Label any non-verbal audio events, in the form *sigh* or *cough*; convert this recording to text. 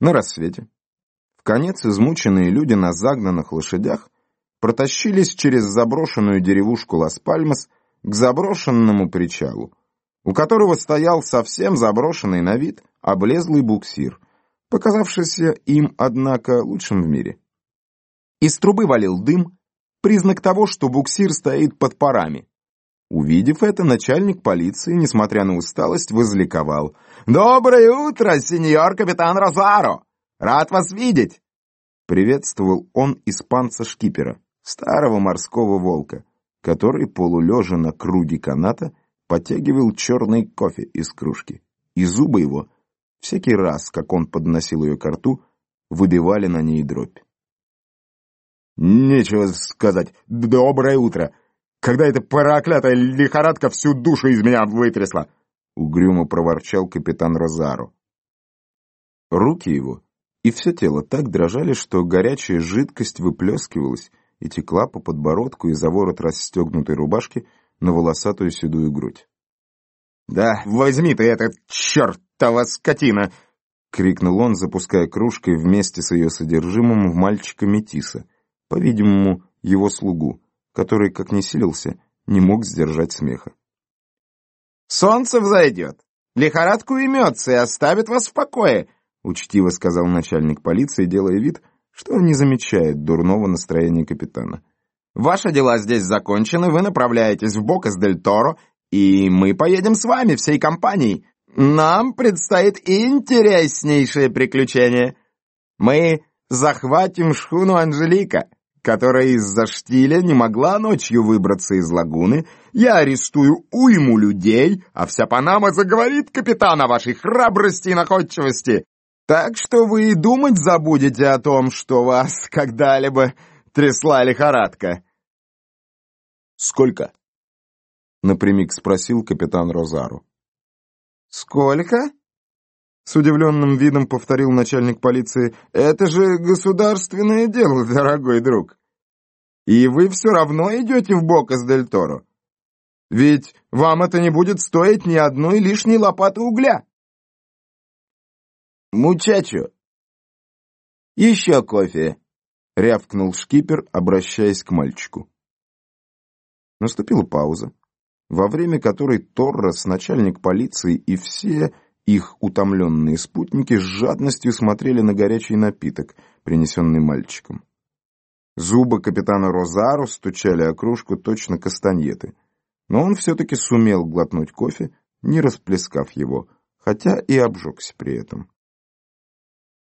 На рассвете в конец измученные люди на загнанных лошадях протащились через заброшенную деревушку Лас-Пальмас к заброшенному причалу, у которого стоял совсем заброшенный на вид облезлый буксир, показавшийся им, однако, лучшим в мире. Из трубы валил дым, признак того, что буксир стоит под парами. Увидев это, начальник полиции, несмотря на усталость, возликовал. «Доброе утро, сеньор капитан Розаро! Рад вас видеть!» Приветствовал он испанца-шкипера, старого морского волка, который, полулежа на круге каната, потягивал черный кофе из кружки, и зубы его, всякий раз, как он подносил ее к рту, выбивали на ней дробь. «Нечего сказать. Доброе утро! Когда эта проклятая лихорадка всю душу из меня вытрясла!» Угрюмо проворчал капитан Розаро. Руки его и все тело так дрожали, что горячая жидкость выплескивалась и текла по подбородку и за ворот расстегнутой рубашки на волосатую седую грудь. «Да возьми ты этот чертова скотина!» — крикнул он, запуская кружкой вместе с ее содержимым в мальчика Метиса, по-видимому, его слугу, который, как не силился, не мог сдержать смеха. «Солнце взойдет, лихорадку имется и оставит вас в покое!» — учтиво сказал начальник полиции, делая вид, что он не замечает дурного настроения капитана. «Ваши дела здесь закончены, вы направляетесь в Бокас-дель-Торо, и мы поедем с вами всей компанией. Нам предстоит интереснейшее приключение. Мы захватим шхуну Анжелика, которая из-за штиля не могла ночью выбраться из лагуны. Я арестую уйму людей, а вся Панама заговорит капитана вашей храбрости и находчивости. Так что вы и думать забудете о том, что вас *laughs* когда-либо трясла лихорадка. «Сколько?» — напрямик спросил капитан Розару. «Сколько?» — с удивленным видом повторил начальник полиции. «Это же государственное дело, *laughs* дорогой друг. И вы все равно идете в Бокас-дель-Торо. Ведь вам это не будет стоить ни одной лишней лопаты угля». «Мучачо!» «Еще кофе!» — рявкнул шкипер, обращаясь к мальчику. Наступила пауза, во время которой Торрес, начальник полиции и все их утомленные спутники с жадностью смотрели на горячий напиток, принесенный мальчиком. Зубы капитана Розаро стучали о кружку точно кастаньеты, но он все-таки сумел глотнуть кофе, не расплескав его, хотя и обжегся при этом.